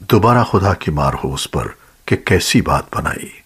دوبارہ خدا کی مار ہو اس پر کہ کیسی بات بنائی۔